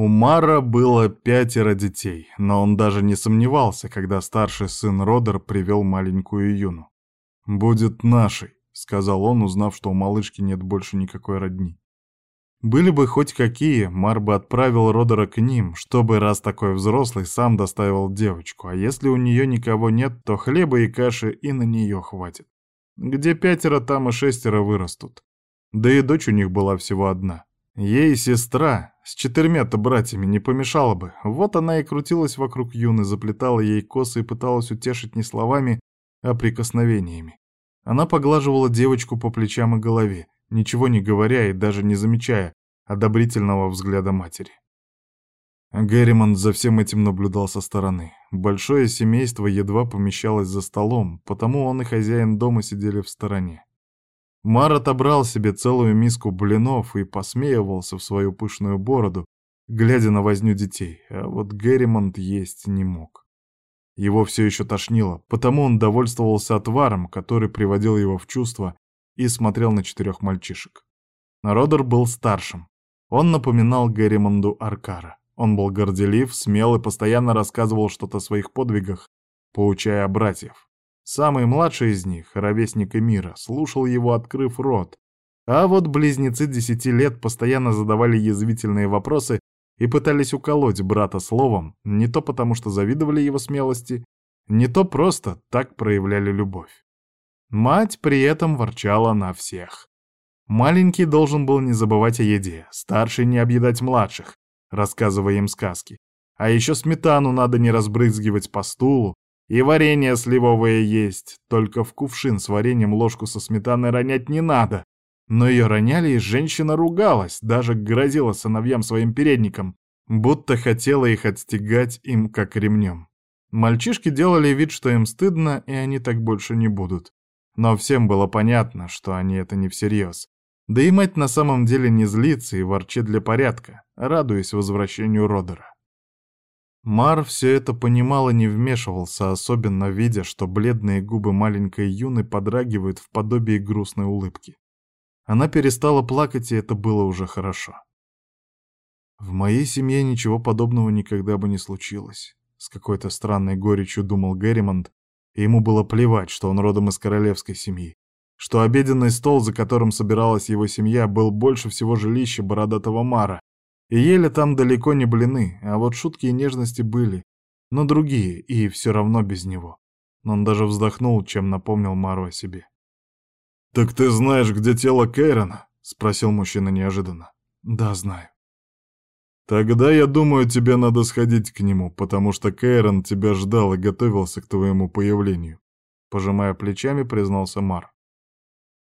У Мара было пятеро детей, но он даже не сомневался, когда старший сын Родер привел маленькую Юну. «Будет нашей», — сказал он, узнав, что у малышки нет больше никакой родни. Были бы хоть какие, Мар бы отправил Родера к ним, чтобы, раз такой взрослый, сам доставил девочку, а если у нее никого нет, то хлеба и каши и на нее хватит. Где пятеро, там и шестеро вырастут. Да и дочь у них была всего одна. Ей сестра с четырьмя-то братьями не помешала бы. Вот она и крутилась вокруг Юны, заплетала ей косы и пыталась утешить не словами, а прикосновениями. Она поглаживала девочку по плечам и голове, ничего не говоря и даже не замечая одобрительного взгляда матери. Герримонт за всем этим наблюдал со стороны. Большое семейство едва помещалось за столом, потому он и хозяин дома сидели в стороне. Мар отобрал себе целую миску блинов и посмеивался в свою пышную бороду, глядя на возню детей, а вот Герримонт есть не мог. Его все еще тошнило, потому он довольствовался отваром, который приводил его в чувство, и смотрел на четырех мальчишек. Родер был старшим. Он напоминал Герримонду Аркара. Он был горделив, смел и постоянно рассказывал что-то о своих подвигах, поучая братьев. Самый младший из них, ровесник Эмира, слушал его, открыв рот. А вот близнецы десяти лет постоянно задавали язвительные вопросы и пытались уколоть брата словом, не то потому что завидовали его смелости, не то просто так проявляли любовь. Мать при этом ворчала на всех. Маленький должен был не забывать о еде, старший не объедать младших, рассказывая им сказки. А еще сметану надо не разбрызгивать по стулу, и варенье сливовое есть, только в кувшин с вареньем ложку со сметаной ронять не надо. Но ее роняли, и женщина ругалась, даже грозила сыновьям своим передником, будто хотела их отстегать им как ремнем. Мальчишки делали вид, что им стыдно, и они так больше не будут. Но всем было понятно, что они это не всерьез. Да и мать на самом деле не злится и ворчит для порядка, радуясь возвращению Родера. Мар все это понимал и не вмешивался, особенно видя, что бледные губы маленькой Юны подрагивают в подобии грустной улыбки. Она перестала плакать, и это было уже хорошо. В моей семье ничего подобного никогда бы не случилось. С какой-то странной горечью думал Герримонт, и ему было плевать, что он родом из королевской семьи, что обеденный стол, за которым собиралась его семья, был больше всего жилища бородатого Мара, и ели там далеко не блины, а вот шутки и нежности были, но другие, и все равно без него. Он даже вздохнул, чем напомнил Мару о себе. «Так ты знаешь, где тело Кейрона?» — спросил мужчина неожиданно. «Да, знаю». «Тогда, я думаю, тебе надо сходить к нему, потому что Кейрон тебя ждал и готовился к твоему появлению», — пожимая плечами, признался Мар.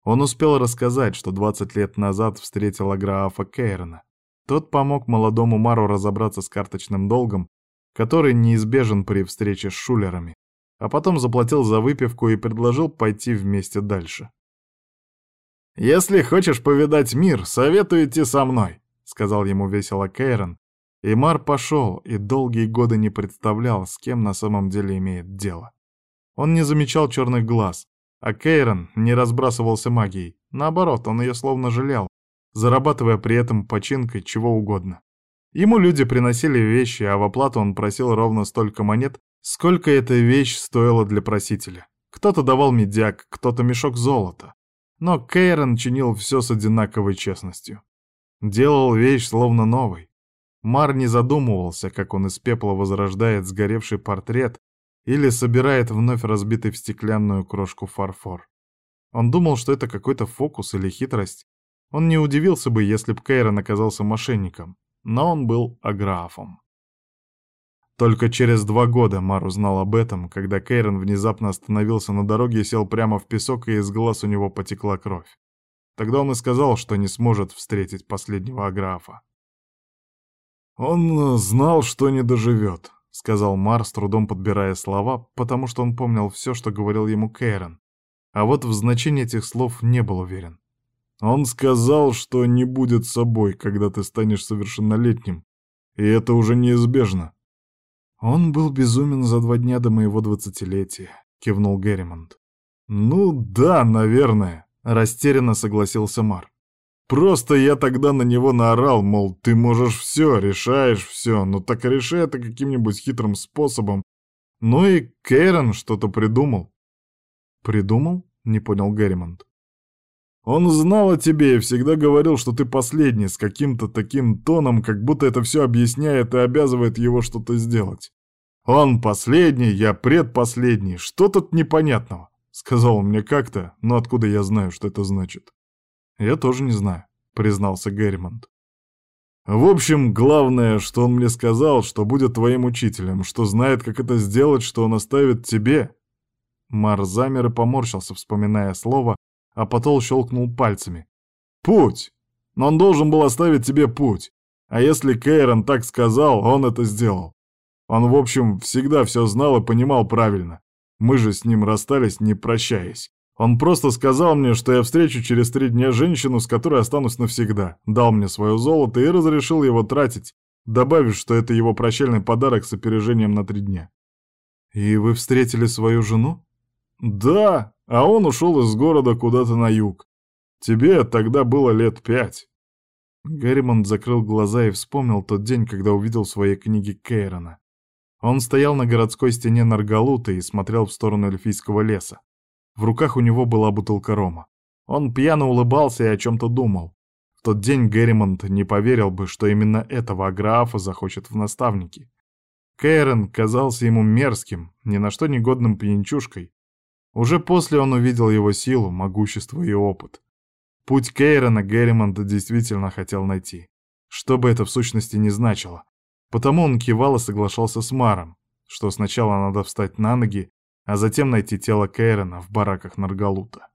Он успел рассказать, что 20 лет назад встретил Аграафа Кейрона, тот помог молодому Мару разобраться с карточным долгом, который неизбежен при встрече с шулерами, а потом заплатил за выпивку и предложил пойти вместе дальше. «Если хочешь повидать мир, советую идти со мной», — сказал ему весело Кейрон, и Мар пошел и долгие годы не представлял, с кем на самом деле имеет дело. Он не замечал черных глаз, а Кейрон не разбрасывался магией. Наоборот, он ее словно жалел, зарабатывая при этом починкой чего угодно. Ему люди приносили вещи, а в оплату он просил ровно столько монет, сколько эта вещь стоила для просителя. Кто-то давал медяк, кто-то мешок золота. Но Кейрон чинил все с одинаковой честностью. Делал вещь словно новой. Мар не задумывался, как он из пепла возрождает сгоревший портрет или собирает вновь разбитый в стеклянную крошку фарфор. Он думал, что это какой-то фокус или хитрость, он не удивился бы, если б Кейрон оказался мошенником, но он был аграфом. Только через два года Мар узнал об этом, когда Кейрон внезапно остановился на дороге и сел прямо в песок, и из глаз у него потекла кровь. Тогда он и сказал, что не сможет встретить последнего аграфа. «Он знал, что не доживет», — сказал Мар, с трудом подбирая слова, потому что он помнил все, что говорил ему Кейрон. А вот в значении этих слов не был уверен. Он сказал, что не будет собой, когда ты станешь совершеннолетним, и это уже неизбежно. Он был безумен за два дня до моего двадцатилетия, кивнул Герримонт. Ну да, наверное, растерянно согласился Мар. Просто я тогда на него наорал, мол, ты можешь все, решаешь все, но так и решай это каким-нибудь хитрым способом. Ну и Кейрон что-то придумал. Придумал? Не понял Герримонт. Он знал о тебе и всегда говорил, что ты последний, с каким-то таким тоном, как будто это все объясняет и обязывает его что-то сделать. Он последний, я предпоследний, что тут непонятного? Сказал он мне как-то, но откуда я знаю, что это значит? «Я тоже не знаю», — признался Герримонт. «В общем, главное, что он мне сказал, что будет твоим учителем, что знает, как это сделать, что он оставит тебе». Мар замер и поморщился, вспоминая слово, а потом щелкнул пальцами. «Путь! Но он должен был оставить тебе путь. А если Кейрон так сказал, он это сделал. Он, в общем, всегда все знал и понимал правильно. Мы же с ним расстались, не прощаясь. Он просто сказал мне, что я встречу через три дня женщину, с которой останусь навсегда, дал мне свое золото и разрешил его тратить, добавив, что это его прощальный подарок с опережением на три дня. «И вы встретили свою жену?» «Да, а он ушел из города куда-то на юг. Тебе тогда было лет пять». Гарримонт закрыл глаза и вспомнил тот день, когда увидел в своей книге Кейрона. Он стоял на городской стене Наргалута и смотрел в сторону эльфийского леса. В руках у него была бутылка рома. Он пьяно улыбался и о чем-то думал. В тот день Герримонт не поверил бы, что именно этого Аграафа захочет в наставники. Кейрон казался ему мерзким, ни на что негодным пьянчушкой. Уже после он увидел его силу, могущество и опыт. Путь Кейрона Герримонт действительно хотел найти. Что бы это в сущности не значило. Потому он кивал и соглашался с Маром, что сначала надо встать на ноги, а затем найти тело Кейрона в бараках Наргалута.